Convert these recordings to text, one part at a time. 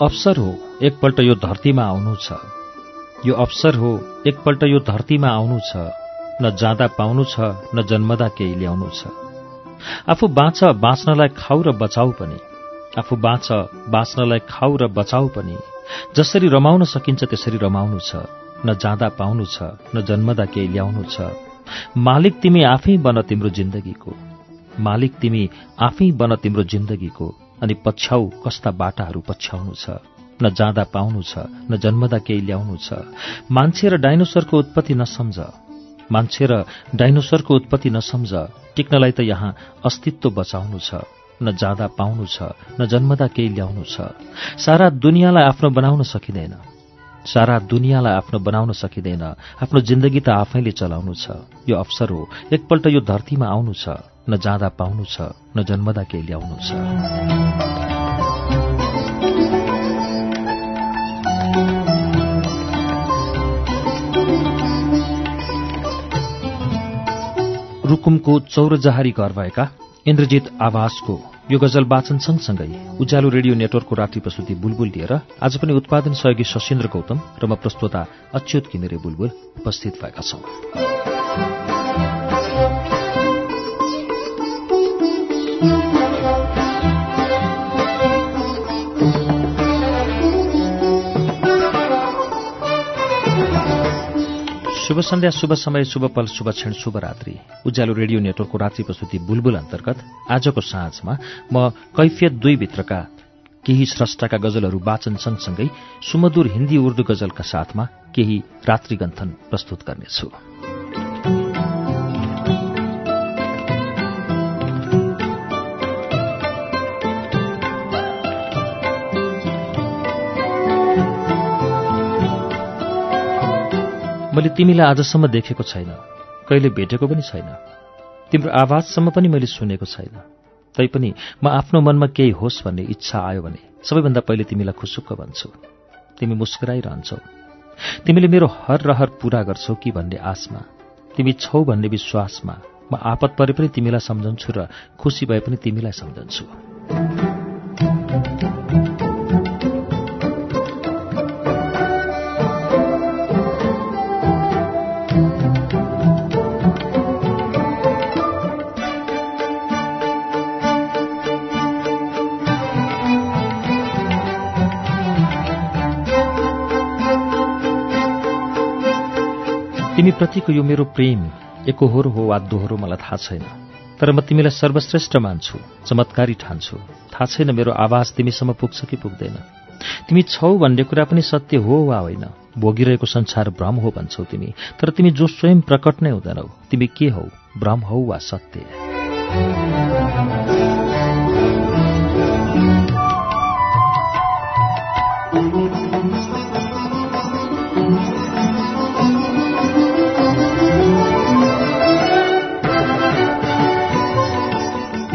अवसर हो एकपल्ट यो धरतीमा आउनु छ। यो अवसर हो एकपल्ट यो धरतीमा आउनु छ। न जाँदा पाउनु छ न जन्मदा केही ल्याउनु छ। आफू बाँच बाँच्नलाई खाऊ र बचाऊ पनि। आफू बाँच बाँच्नलाई खाऊ र बचाऊ पनि। जसरी रमाउन सकिन्छ त्यसरी रमाउनु छ। न जाँदा पाउनु छ न जन्मदा केही ल्याउनु छ। मालिक तिमी आफै बन तिम्रो जिन्दगीको। मालिक तिमी आफै बन तिम्रो जिन्दगीको। अनि पछ्याउ कस्ता बाटाहरू पछ्याउनु छ। न जाँदा पाउनु छ न जन्मदा केही ल्याउनु छ। मान्छे र डाइनोसरको उत्पत्ति नसम्झ। मान्छे र डाइनोसरको उत्पत्ति नसम्झ। टिक्नलाई त यहाँ अस्तित्व बचाउनु छ। न जाँदा पाउनु छ न जन्मदा केही ल्याउनु छ। सारा दुनियाँलाई आफ्नो बनाउन सकिँदैन। सारा दुनियाँलाई आफ्नो बनाउन सकिँदैन। आफ्नो जिन्दगी त आफैले चलाउनु छ। यो अवसर हो। एकपल्ट यो धरतीमा आउनु छ। न जाँदा पाउनु छ न जन्मदा केही ल्याउनु छ। रुकुमको चौरजहारी घर भएका इन्द्रजित आवासको यो गजल वाचन सँगसँगै उज्यालो रेडियो नेटवर्कको रात्रि प्रस्तुति बुलबुल लिएर आज पनि उत्पादन सहयोगी शशीन्द्र गौतम र म प्रस्तोता अच्युत किमिरे बुलबुल उपस्थित भएका छौं। शुभ सन्ध्या शुभ समय शुभ पल शुभ क्षण शुभ रात्रि। उज्यालो रेडियो नेटवर्कको रात्रि प्रस्तुति बुलबुल अन्तर्गत आजको साँझमा म कैफियत दुई भित्रका केही स्रष्टाका गजलहरू वाचन सँगसँगै सुमधुर हिन्दी उर्दू गजलका साथमा केही रात्रिगन्थन प्रस्तुत गर्नेछु। मैले तिमीलाई आजसम्म देखेको छैन। कहिले भेटेको पनि छैन। तिम्रो आवाजसम्म पनि मैले सुनेको छैन। तैपनि म आफ्नो मनमा केही होस् भन्ने इच्छा आयो भने सबैभन्दा पहिले तिमीलाई खुसुक्क भन्छु। तिमी मुस्कुराइरहन्छौ। तिमीले मेरो हर रहर पूरा गर्छौ कि भन्ने आशमा तिमी छौ भन्ने विश्वासमा म आपत परे पनि तिमीलाई सम्झन्छु र खुसी भए पनि तिमीलाई सम्झन्छु। तिमीप्रतिको यो मेरो प्रेम एकहोरो हो वा दोहोरो मलाई थाहा छैन। तर म तिमीलाई सर्वश्रेष्ठ मान्छु चमत्कारी ठान्छु। थाहा छैन मेरो आवाज तिमीसम्म पुग्छ कि पुग्दैन। तिमी छौ भन्ने कुरा पनि सत्य हो वा होइन? भोगिरहेको संसार भ्रम हो भन्छौ तिमी। तर तिमी जो स्वयं प्रकट नै हुँदैनौ तिमी के हौ? भ्रम हौ वा सत्य?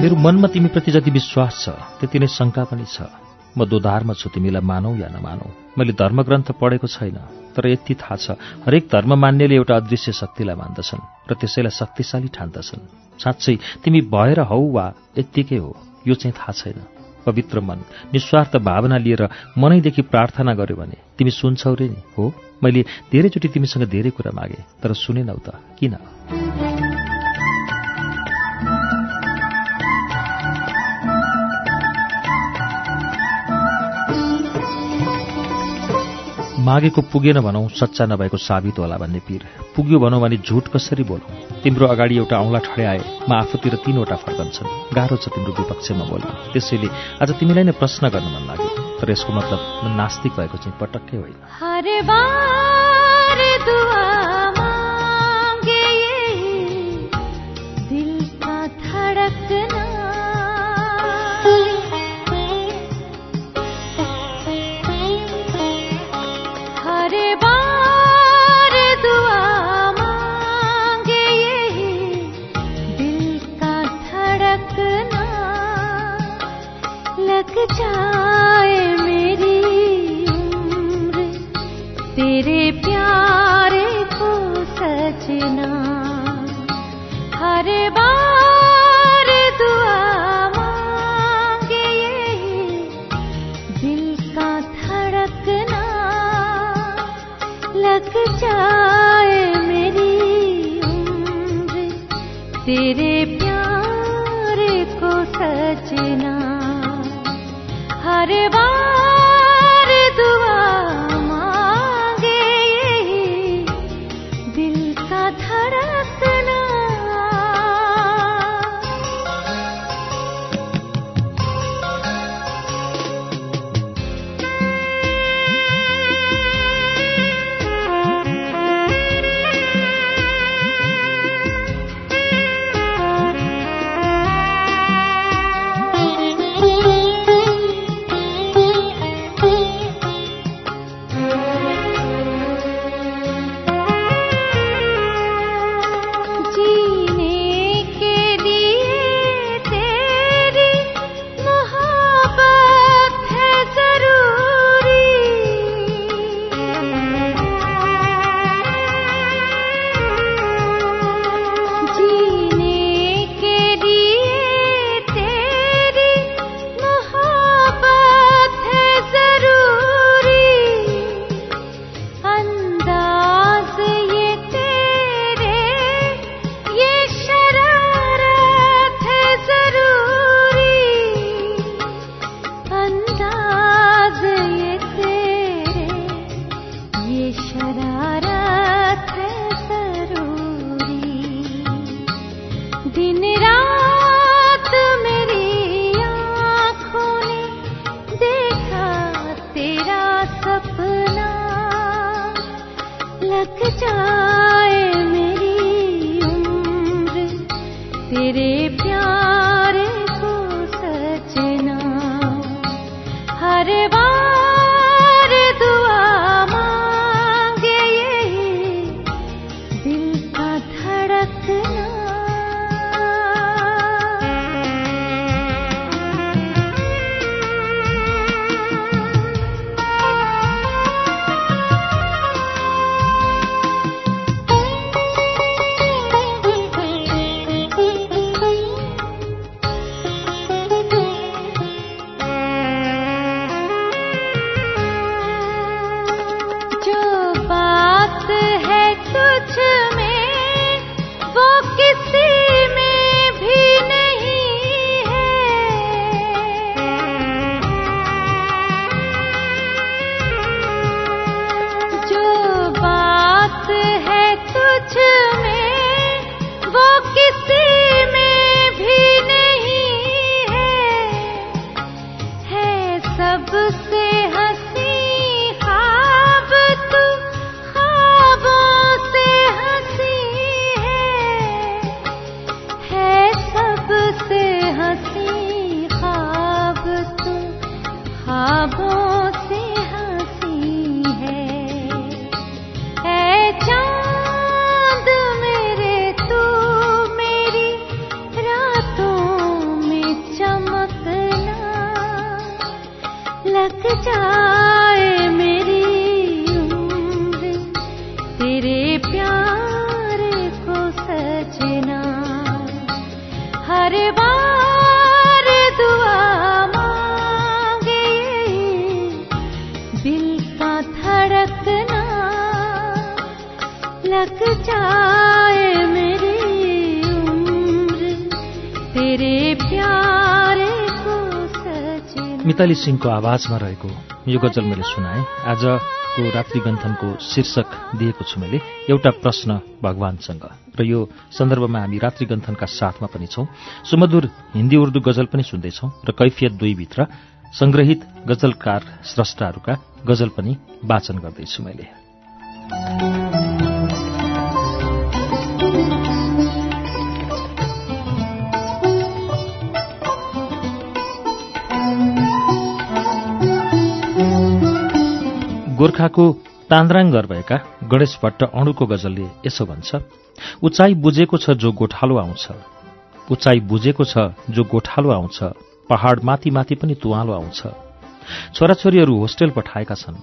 मेरो मनमा तिमीप्रति जति विश्वास छ त्यति नै शङ्का पनि छ। म दोधारमा छु तिमीलाई मानौ या नमानौ? मैले धर्मग्रन्थ पढेको छैन तर यति थाहा छ हरेक धर्म मान्नेले एउटा अदृश्य शक्तिलाई मान्दछन् र त्यसैलाई शक्तिशाली ठान्दछन्। साँच्चै तिमी भएर हौ वा यत्तिकै हो यो चाहिँ थाहा छैन। पवित्र मन निस्वार्थ भावना लिएर मनैदेखि प्रार्थना गर्यो भने तिमी सुन्छौ रे नि हो? मैले धेरैचोटि तिमीसँग धेरै कुरा मागे तर सुनेनौ त। किन? मागेको पुगेन भनौँ सच्चा नभएको साबित होला भन्ने पीर। पुग्यो भनौँ भने झुट कसरी बोलौँ? तिम्रो अगाडि एउटा औँला ठड्याए म आफूतिर तीनवटा फर्कन्छन्। गाह्रो छ तिम्रो विपक्षमा बोल्न त्यसैले आज तिमीलाई नै प्रश्न गर्न मन लाग्यो। तर यसको मतलब नास्तिक भएको चाहिँ पटक्कै होइन। मिताली सिंहको आवाजमा रहेको यो गजल मैले सुनाएँ। आजको रात्रि गन्थनको शीर्षक दिएको छु मैले एउटा प्रश्न भगवानसँग। र यो सन्दर्भमा हामी रात्रि गन्थनका साथमा पनि छौं। सुमधुर हिन्दी उर्दू गजल पनि सुन्दैछौ र कैफियत दुईभित्र संग्रहित गजलकार स्रष्टाहरूका गजल पनि वाचन गर्दैछु मैले। गोर्खाको तान्द्राङ्गर भएका गणेश भट्ट अणुको गजलले यसो भन्छ उचाइ बुझेको छ जो गोठालो आउँछ। उचाइ बुझेको छ जो गोठालो आउँछ। पहाड माथि माथि पनि तुवालो आउँछ। छोराछोरीहरू होस्टेल पठाएका छन्।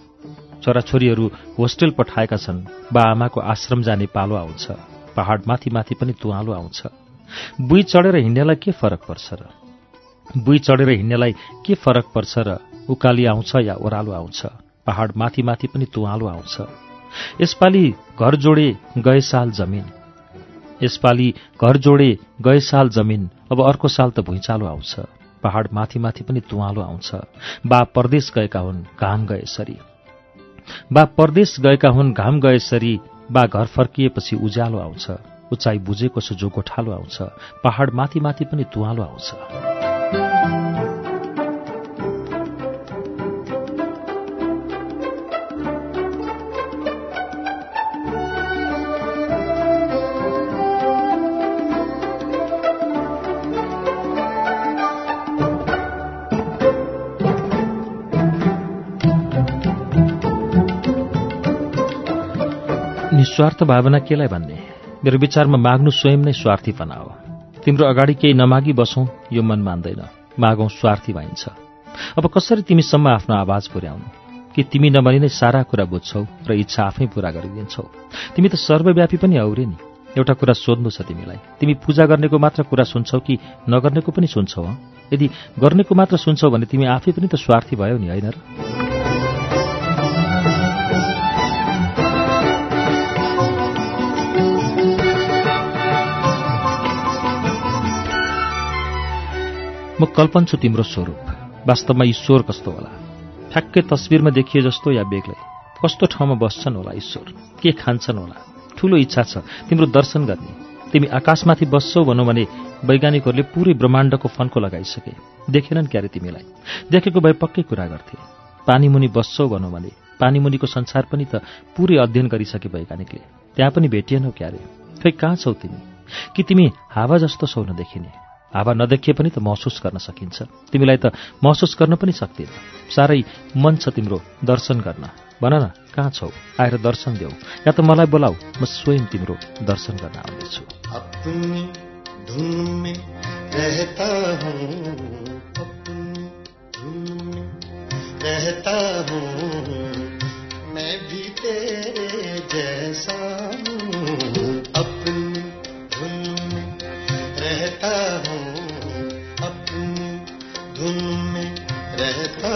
छोराछोरीहरू होस्टेल पठाएका छन्। बा आमाको आश्रम जाने पालो आउँछ। पहाड माथि माथि पनि तुवालो आउँछ। बुई चढेर हिँड्नेलाई के फरक पर्छ र? बुई चढेर हिँड्नेलाई के फरक पर्छ र? उकाली आउँछ या ओह्रालो आउँछ? पहाड माथि माथि पनि तुवालो आउँछ। यसपालि घर जोडे गए साल जमिन। यसपालि घर जोडे गए साल जमिन। अब अर्को साल त भुइँचालो आउँछ। पहाड माथि माथि पनि तुवालो आउँछ। बा परदेश गएका हुन् घाम गएसरी बा परदेश गएका हुन् घाम गएसरी बा घर फर्किएपछि उज्यालो आउँछ। उचाइ बुझेको छ जो गोठालो आउँछ। पहाड माथि माथि पनि तुवालो आउँछ। निस्वार्थ भावना केलाई भन्ने? मेरो विचारमा माग्नु स्वयं नै स्वार्थीपना हो। तिम्रो अगाडि केही नमागी बसौँ यो मन मान्दैन। मागौँ स्वार्थी भइन्छ। अब कसरी तिमीसम्म आफ्नो आवाज पुर्याउनु? कि तिमी नभनी नै सारा कुरा बुझ्छौ र इच्छा आफै पूरा गरिदिन्छौ? तिमी त सर्वव्यापी पनि औरे नि। एउटा कुरा सोध्नु छ तिमीलाई। तिमी पूजा गर्नेको मात्र कुरा सुन्छौ कि नगर्नेको पनि सुन्छौ यदि गर्नेको मात्र सुन्छौ भने तिमी आफै पनि त स्वार्थी भयो नि होइन र? कल्पन छु तिम्रो स्वरूप। वास्तवमा ईश्वर कस्तो होला? ठ्याक्कै तस्विरमा देखिए जस्तो या बेग्लै? कस्तो ठाउँमा बस्छन् होला ईश्वर के खान्छन् होला? ठूलो इच्छा छ तिम्रो दर्शन गर्ने। तिमी आकाशमाथि बस्छौ भनौँ भने वैज्ञानिकहरूले पुरै ब्रह्माण्डको फन्को लगाइसके। देखेनन् क्यारे तिमीलाई? देखेको भए पक्कै कुरा गर्थे। पानीमुनि बस्छौ भनौँ भने पानीमुनिको संसार पनि त पुरै अध्ययन गरिसके वैज्ञानिकले। त्यहाँ पनि भेटिएनौ क्यारे? खै कहाँ छौ तिमी? कि तिमी हावा जस्तो छौ नदेखिने हावा नदेखिए पनि त महसुस गर्न सकिन्छ। तिमीलाई त महसुस गर्न पनि सक्दिन। साह्रै मन छ तिम्रो दर्शन गर्न। भन न कहाँ छौ? आएर दर्शन देऊ। या त मलाई बोलाऊ म स्वयं तिम्रो दर्शन गर्न आउनेछु। रहता हूँ। मैं भी तेरे जैसा रहता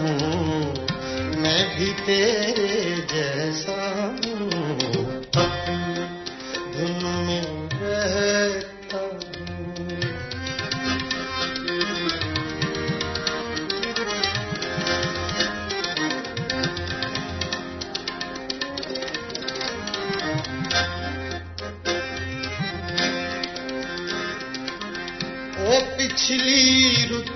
हूँ। मैं भी तेरे जैसा हूँ। धुन में रहता हूँ ओ पिछली रुत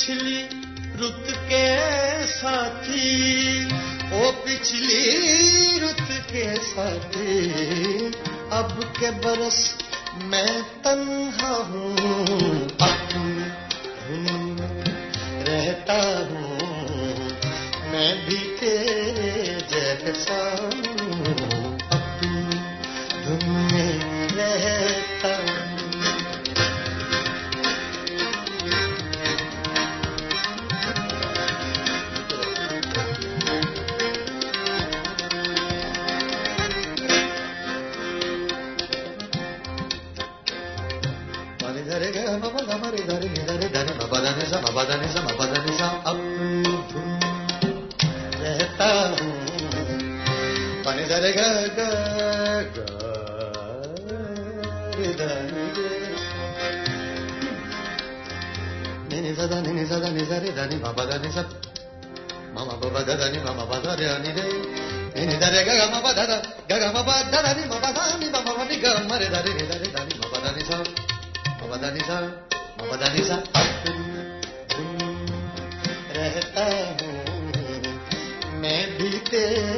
पिछली रुत के साथी ओ पिछली रुत के साथी अब के बरस मैं पानी धरे ग ग ग रे धरे ग नि नि सा ध नि नि सा ध नि सा रे ध नि म प ध नि सा म म प प ध ध नि म म प ध रे नि रे नि नि धरे ग ग म प ध ध ग ग म प ध ध नि म प ध नि म प प नि ग म रे धरे नि धरे ध नि म प ध नि सा ममदानिसा ममदानिसा अपनी धुन रहता हूँ मैं भी तेरे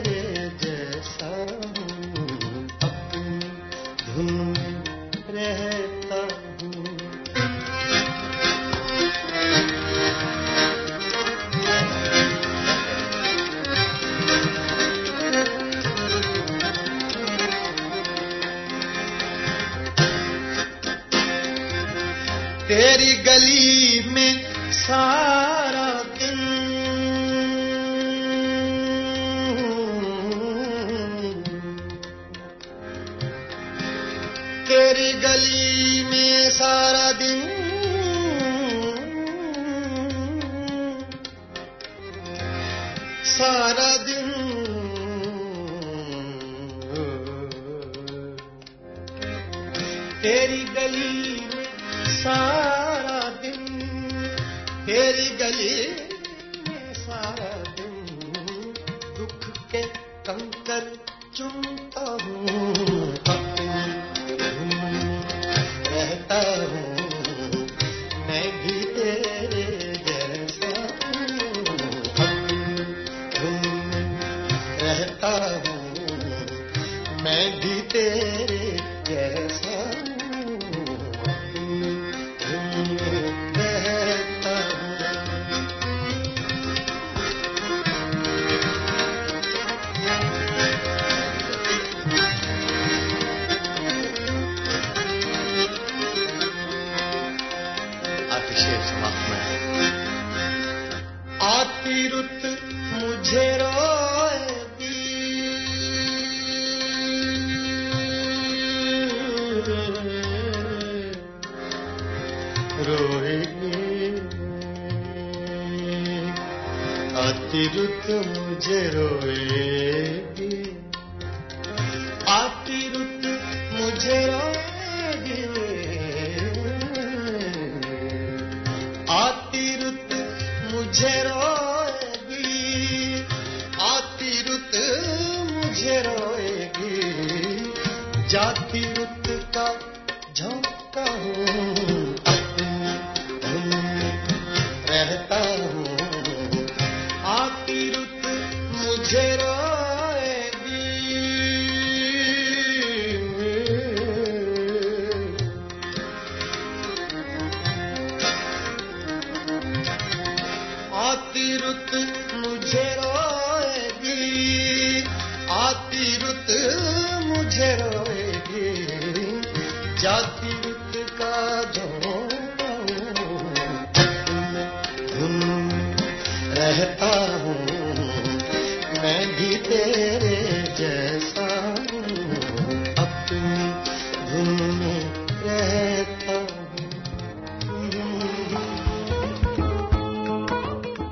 गली में सारा दिन तेरी गली आती रुत मुझे रोएगी। आती रुत मुझे रोएगी। आती रुत मुझे रोएगी। आती रुत मुझे रोएगी जाती रुत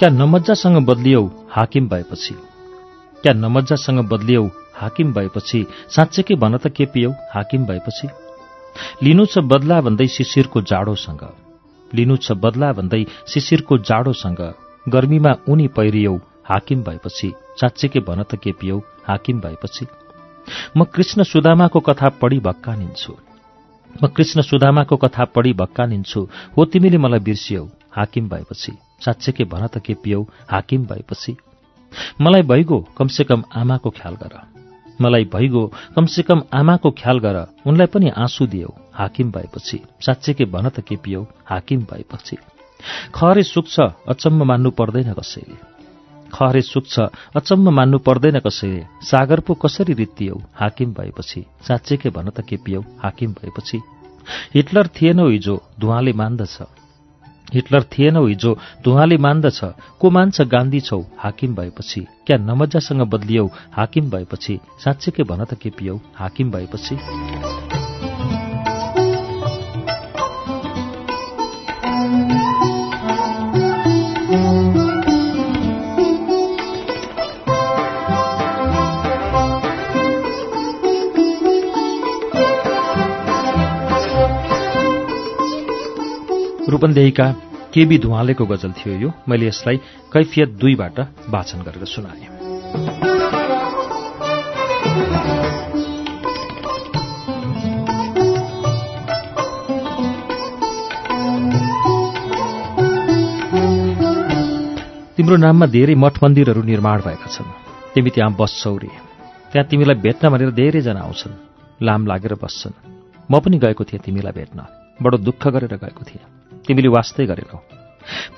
क्या नमज्जासँग बदलियौ हाकिम भएपछि? क्या नमज्जासँग बदलियौ हाकिम भएपछि? साँच्चैकै भन त के पियौ हाकिम भएपछि? लिनु छ बदला भन्दै शिशिरको जाडोसँग। लिनु छ बदला भन्दै शिशिरको जाडोसँग। गर्मीमा उनी पहिरियौ हाकिम भएपछि। साँच्चैकै भन त के पियौ हाकिम भएपछि? म कृष्ण सुदामाको कथा पढी भक्कानिन्छु। म कृष्ण सुदामाको कथा पढी भक्कानिन्छु। हो तिमीले मलाई बिर्सियौ। हाकिम भएपछि। साँच्चैकै भन त के पियौ हाकिम भएपछि। मलाई भइगो कमसेकम आमाको ख्याल गर। मलाई भइगो कमसेकम आमाको ख्याल गर। उनलाई पनि आँसु दियौ हाकिम भएपछि। साँच्चैकै भन त के पियौ हाकिम भएपछि। खरे सुख छ अचम्म मान्नु पर्दैन कसैले। खरे सुख छ अचम्म मान्नु पर्दैन कसैले। सागर पो कसरी रित्तियौ हाकिम भएपछि। साँच्चैकै भन त के पियौ हाकिम भएपछि। हिटलर थिएनौ हिजो धुवाले मान्दछ। हिटलर थिएनौ हिजो। धुवाले मान्दछ को मान्छ गान्धी छौ? हाकिम भएपछि। क्या नमजासँग बदलियौ? हाकिम भएपछि। साँच्चै भन त के पियौ? हाकिम भएपछि। रूपन्देहीका केबी धुवालेको गजल थियो यो। मैले यसलाई कैफियत दुईबाट वाचन गरेर सुनाएँ। तिम्रो नाममा धेरै मठ मन्दिरहरू निर्माण भएका छन्। तिमी त्यहाँ बस्छौ रे। त्यहाँ तिमीलाई भेट्न भनेर धेरैजना आउँछन्। लाम लागेर बस्छन्। म पनि गएको थिएँ तिमीलाई भेट्न। बडो दुःख गरेर गएको थिएँ। तिमीले वास्तै गरेनौ।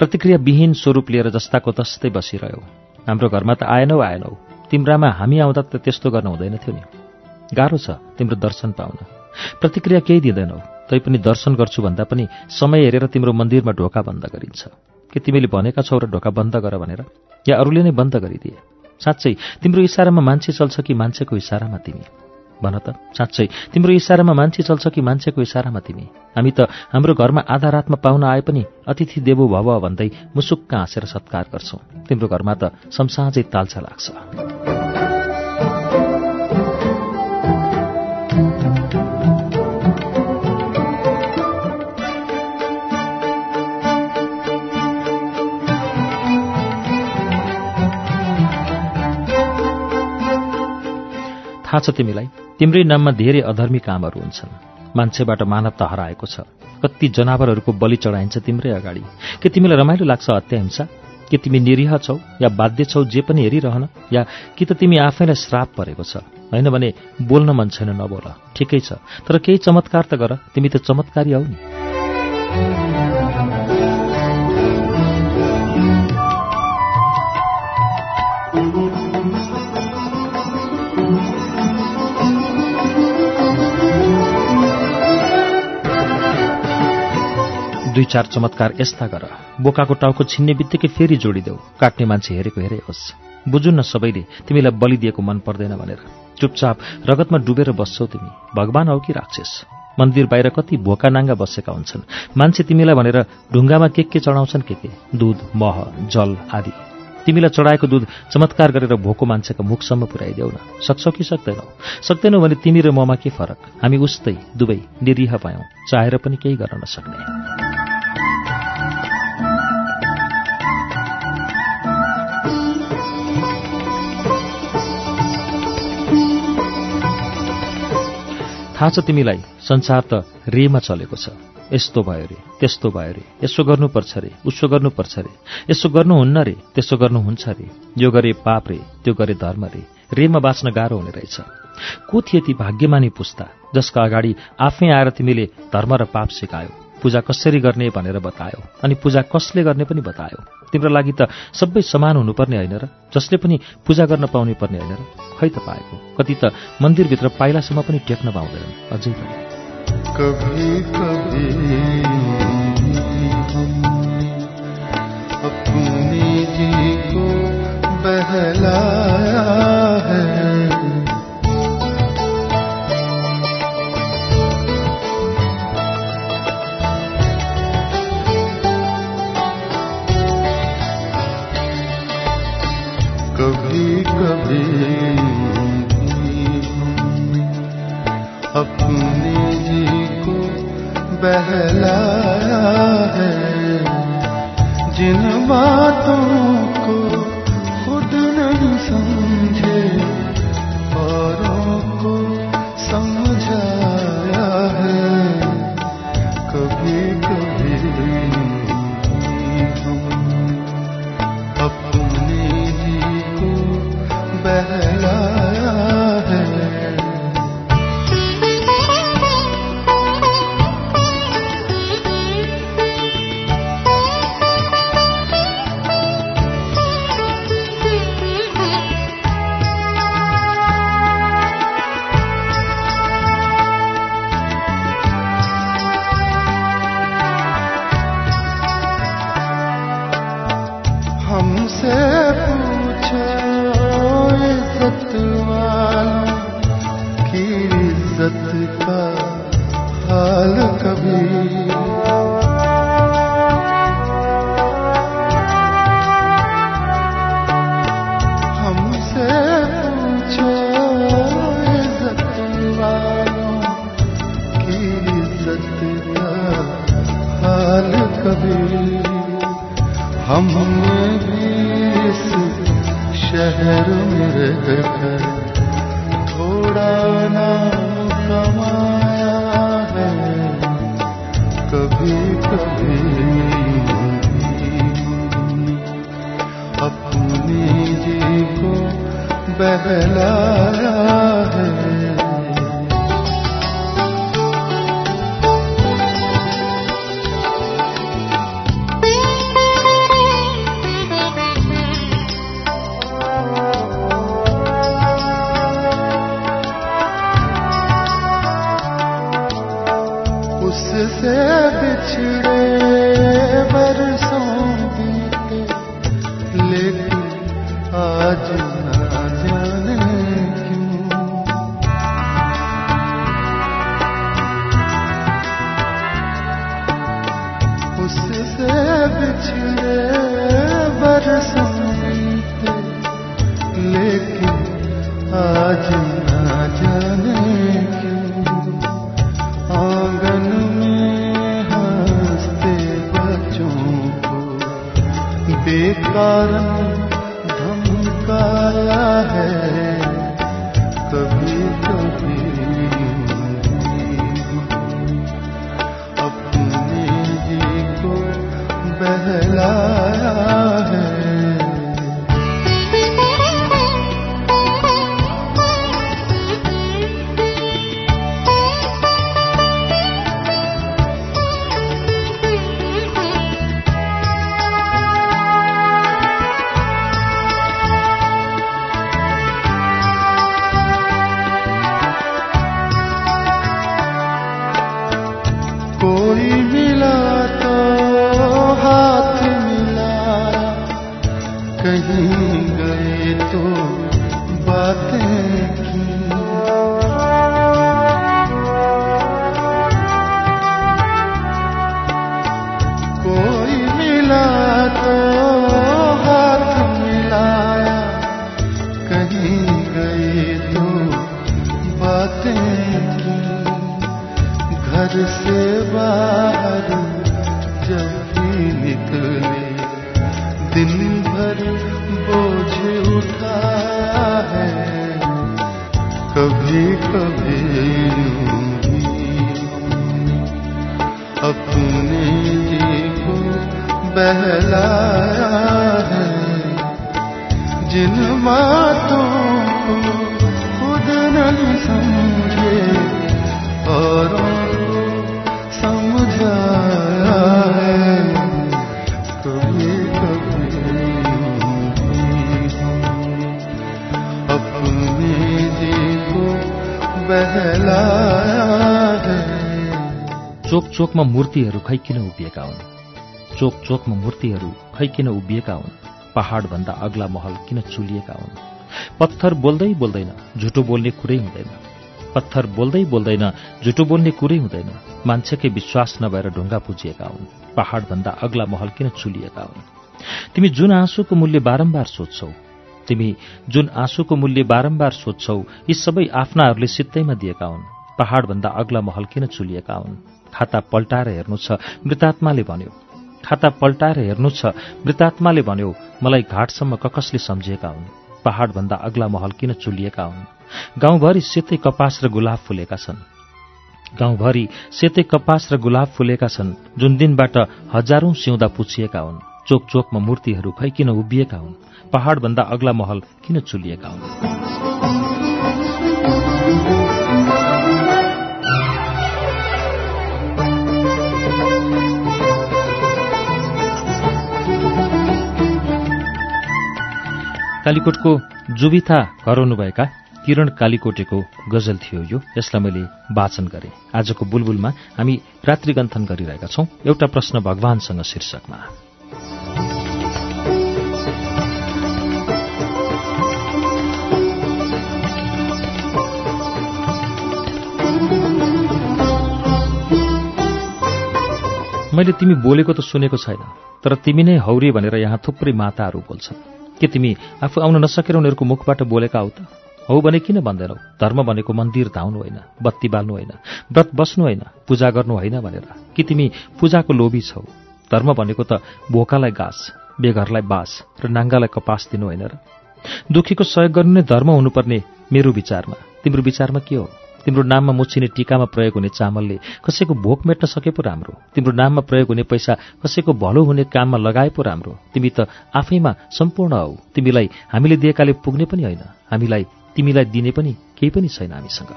प्रतिक्रियाविहीन स्वरूप लिएर जस्ताको तस्तै बसिरह्यौ। हाम्रो घरमा त आएनौ आएनौ। तिम्रामा हामी आउँदा त त्यस्तो गर्न हुँदैन थियो नि। गाह्रो छ तिम्रो दर्शन पाउन। प्रतिक्रिया केही दिँदैनौ तैपनि दर्शन गर्छु भन्दा पनि समय हेरेर तिम्रो मन्दिरमा ढोका बन्द गरिन्छ। के तिमीले भनेका छौ र ढोका बन्द गर भनेर? या अरूले नै बन्द गरिदिए? साँच्चै तिम्रो इसारामा मान्छे चल्छ कि मान्छेको इसारामा तिमी? भन त साँच्चै। तिम्रो इसारामा मान्छे चल्छ कि मान्छेको इसारामा तिमी? हामी त हाम्रो घरमा आधा रातमा पाहुना आए पनि अतिथि देवो भव भन्दै मुसुक्क हाँसेर सत्कार गर्छौं। तिम्रो घरमा त संसाझै ताल्छा लाग्छ। थाहा छ तिमीलाई तिम्रै नाममा धेरै अधर्मी कामहरू हुन्छन्। मान्छेबाट मानवता हराएको छ। कति जनावरहरूको बलि चढाइन्छ तिम्रै अगाडि। के तिमीलाई रमाइलो लाग्छ हत्याहिंसा के तिमी निरीह छौ या बाध्य छौ जे पनि हेरिरहन? या कि त तिमी आफैलाई श्राप परेको छ? होइन भने बोल्न मन छैन नबोल। ठिकै छ। तर केही चमत्कार त गर। तिमी त चमत्कारी हौ नि। दुई चार चमत्कार यस्ता गर। बोकाको टाउको छिन्ने बित्तिकै फेरि जोडिदेऊ। काट्ने मान्छे हेरेको हेरे होस् बुझुन्न सबैले तिमीलाई बलि दिएको मन पर्दैन भनेर। चुपचाप रगतमा डुबेर बस्छौ तिमी। भगवान हौ कि राक्षस? मन्दिर बाहिर कति भोका नाङ्गा बसेका हुन्छन्। मान्छे तिमीलाई भनेर ढुङ्गामा के के चढाउँछन् के के? दुध मह जल आदि। तिमीलाई चढाएको दुध चमत्कार गरेर भोको मान्छेको मुखसम्म पुर्याइदेऊ न। सक्छौ कि सक्दैनौ? सक्दैनौ भने तिमी र ममा के फरक? हामी उस्तै दुवै निरीह भयौँ। चाहेर पनि केही गर्न नसक्ने। थाहा छ तिमीलाई संसार त रेमा चलेको छ। यस्तो भयो रे त्यस्तो भयो रे। यसो गर्नुपर्छ रे उसो गर्नुपर्छ रे। यसो गर्नुहुन्न रे त्यसो गर्नुहुन्छ रे। यो गरे पाप रे त्यो गरे धर्म रे। रेमा बाँच्न गाह्रो हुने रहेछ। को थिए ती भाग्यमानी पुस्ता जसका अगाडि आफै आएर तिमीले धर्म र पाप सिकायो? पूजा कसरी गर्ने भनेर बतायो अनि पूजा कसले गर्ने पनि बतायो। तिम्रो लागि त सबै समान हुनुपर्ने होइन र? जसले पनि पूजा गर्न पाउने पर्ने होइन र? खै त पाएको? कति त मन्दिरभित्र पाइलासम्म पनि टेक्न पाउँदैनन् अझै पनि। बहलाया बहलाया चोकमा मूर्तिहरू खै किन उभिएका हुन्। चोक चोकमा मूर्तिहरू खै किन उभिएका हुन्। पहाडभन्दा अग्ला महल किन चुलिएका हुन्? पत्थर बोल्दै बोल्दैन झुटो बोल्ने कुरै हुँदैन। पत्थर बोल्दै बोल्दैन झुटो बोल्ने कुरै हुँदैन। मान्छेकै विश्वास नभएर ढुङ्गा पुजिएका हुन्। पहाडभन्दा अग्ला महल किन चुलिएका हुन्? तिमी जुन आँसुको मूल्य बारम्बार सोध्छौ तिमी जुन आँसुको मूल्य बारम्बार सोध्छौ यी सबै आफ्नाहरूले सित्तैमा दिएका हुन्। पहाडभन्दा अग्ला महल किन चुलिएका हुन्? खाता पल्टाएर हेर्नु छ। मृतात्माले भन्यो खाता पल्टाएर हेर्नु छ। मृतात्माले भन्यो मलाई घाटसम्म ककसले सम्झिएका हुन्। पहाडभन्दा अग्ला महल किन चुलिएका हुन्? गाउँभरि सेतै कपास र गुलाब फुलेका छन्। गाउँभरि सेतै कपास र गुलाब फुलेका छन् जुन दिनबाट हजारौं सिउँदा पुछिएका हुन्। चोक चोकमा मूर्तिहरू खै किन उभिएका हुन्? पहाडभन्दा अग्ला महल किन चुलिएका हुन्? कालीकोटको जुबिथा हराउनुभएका किरण कालीकोटेको गजल थियो यो। यसलाई मैले वाचन गरेँ। आजको बुलबुलमा हामी रात्रिगन्थन गरिरहेका छौं। एउटा प्रश्न भगवानसँग शीर्षकमा। मैले तिमी बोलेको त सुनेको छैन तर तिमी नै हौरी भनेर यहाँ थुप्रै माताहरू बोल्छन्। के तिमी आफू आउन नसकेर उनीहरूको मुखबाट बोलेका हौ त? हौ भने किन भन्दैनौ धर्म भनेको मन्दिर धाउनु होइन बत्ती बाल्नु होइन व्रत बस्नु होइन पूजा गर्नु होइन भनेर। कि तिमी पूजाको लोभी छौ? धर्म भनेको त भोकालाई घाँस बेघरलाई बास र नाङ्गालाई कपास दिनु होइन र। दुखीको सहयोग गर्नु नै धर्म हुनुपर्ने मेरो विचारमा। तिम्रो विचारमा के हो? तिम्रो नाममा मुछिने टिकामा प्रयोग हुने चामलले कसैको भोक मेट्न सके पो राम्रो। तिम्रो नाममा प्रयोग हुने पैसा कसैको भलो हुने काममा लगाए पो राम्रो। तिमी त आफैमा सम्पूर्ण हौ। तिमीलाई हामीले दिएकाले पुग्ने पनि होइन। हामीलाई तिमीलाई दिने पनि केही पनि छैन हामीसँग।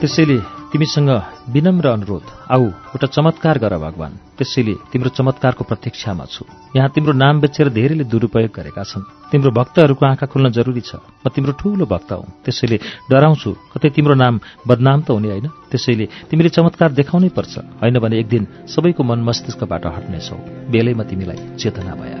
त्यसैले तिमीसँग विनम्र अनुरोध। आऊ एउटा चमत्कार गर भगवान्। त्यसैले तिम्रो चमत्कारको प्रतीक्षामा छु। यहाँ तिम्रो नाम बेचेर धेरैले दुरुपयोग गरेका छन्। तिम्रो भक्तहरूको आँखा खुल्न जरुरी छ। म तिम्रो ठूलो भक्त हुँ। त्यसैले डराउँछु। कतै तिम्रो नाम बदनाम त हुने होइन। त्यसैले तिमीले चमत्कार देखाउनै पर्छ। होइन भने एक दिन सबैको मन मस्तिष्कबाट हट्नेछौ। बेलैमा तिमीलाई चेतना भया।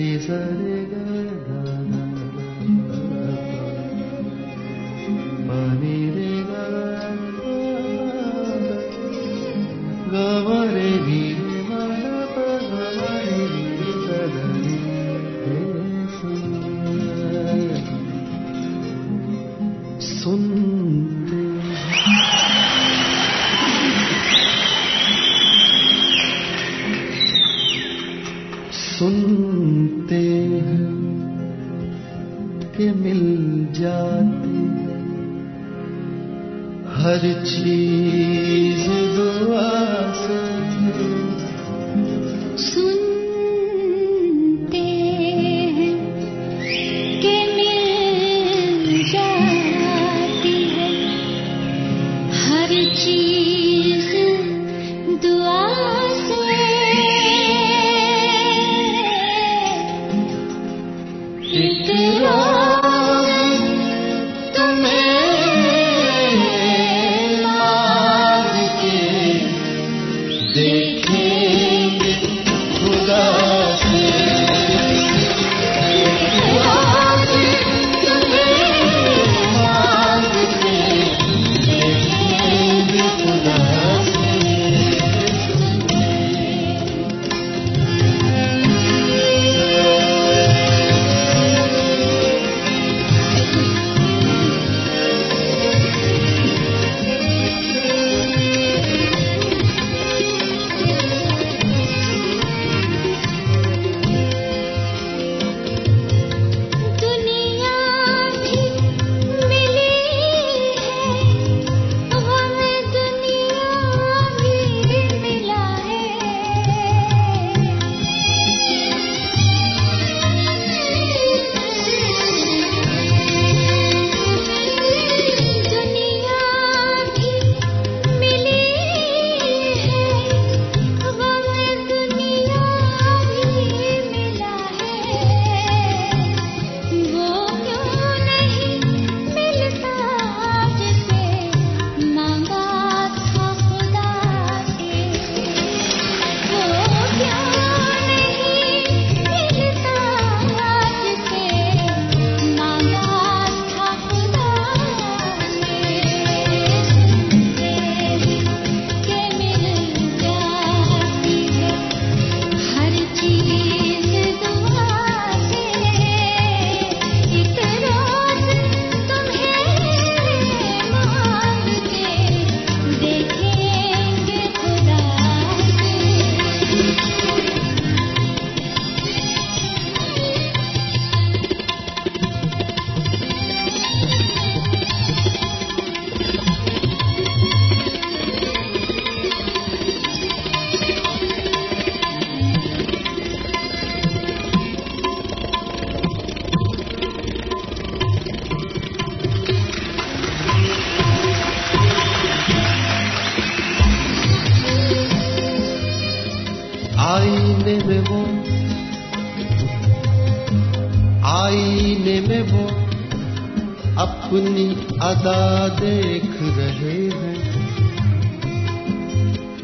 सुनते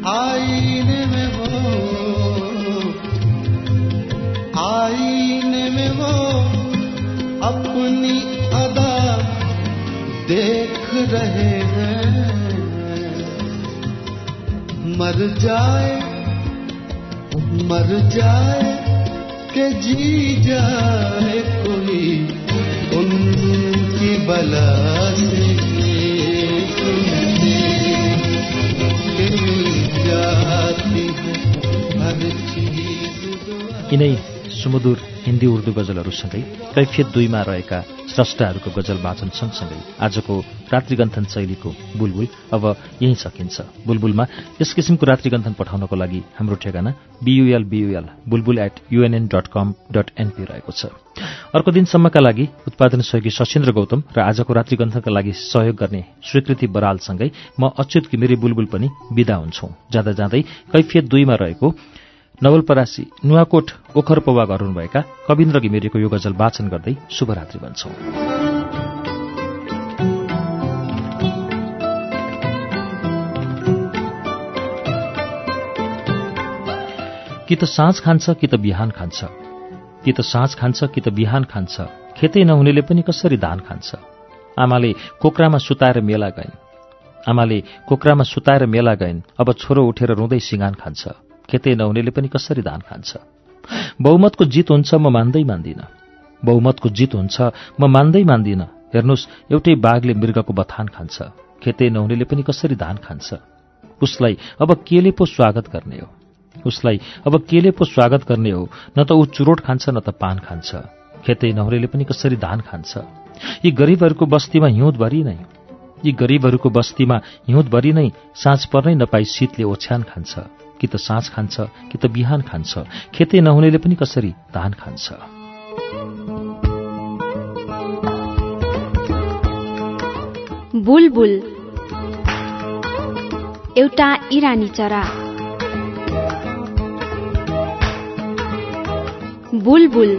आईने में वो आईने में वो अपनी अदा देख रहे हैं। मर जाए मर जाए के जी जाए कोई, उनकी बला से मिल सुमधुर हिन्दी उर्दू गजलहरूसँगै कैफियत दुईमा रहेका स्रष्टाहरूको गजल वाचन सँगसँगै आजको रात्रिगन्थन शैलीको बुलबुल अब यहीँ सकिन्छ। बुलबुलमा यस किसिमको रात्रिगन्थन पठाउनको लागि हाम्रो ठेगाना BUL BUL Bulbul at UNN dot com dot NP रहेको छ। अर्को दिनसम्मका लागि उत्पादन सहयोगी सशिन्द्र गौतम र आजको रात्रिगन्थनका लागि सहयोग गर्ने स्वीकृति बरालसँगै म अच्युत घिमिरे बुलबुल पनि विदा हुन्छौं। जाँदा जाँदै कैफियत दुईमा रहेको नवलपरासी नुवाकोट ओखर पौवा गर्नुभएका कविन्द्र घिमिरेको यो गजल वाचन गर्दै शुभरात्रि भन्छौं। कि त साँझ खान्छ कि त बिहान खान्छ। कि त साँझ खान्छ कि त बिहान खान्छ। खेतै नहुनेले पनि कसरी धान खान्छ? आमाले कोक्रामा सुताएर मेला गइन्। आमाले कोक्रामा सुताएर मेला गइन्। अब छोरो उठेर रुँदै सिँगान खान्छ। खेतै नहुनेले पनि कसरी धान खान्छ? बहुमतको जित हुन्छ म मान्दै मान्दिन। बहुमतको जित हुन्छ म मान्दै मान्दिन। हेर्नुहोस् एउटै बाघले मृगको बथान खान्छ। खेतै नहुनेले पनि कसरी धान खान्छ? उसलाई अब केले पो स्वागत गर्ने हो? उसलाई अब केले पो स्वागत गर्ने हो? न त ऊ चुरोट खान्छ न त पान खान्छ। खेतै नहुनेले पनि कसरी धान खान्छ? यी गरिबहरूको बस्तीमा हिउँदभरि नै। यी गरिबहरूको बस्तीमा हिउँदभरि नै साँझ पर्नै नपाई शीतले ओछ्यान खान्छ। कि त साँझ खान्छ कि त बिहान खान्छ। खेतै नहुनेले पनि कसरी धान खान्छ? बुलबुल। एउटा इरानी चरा। बुलबुल।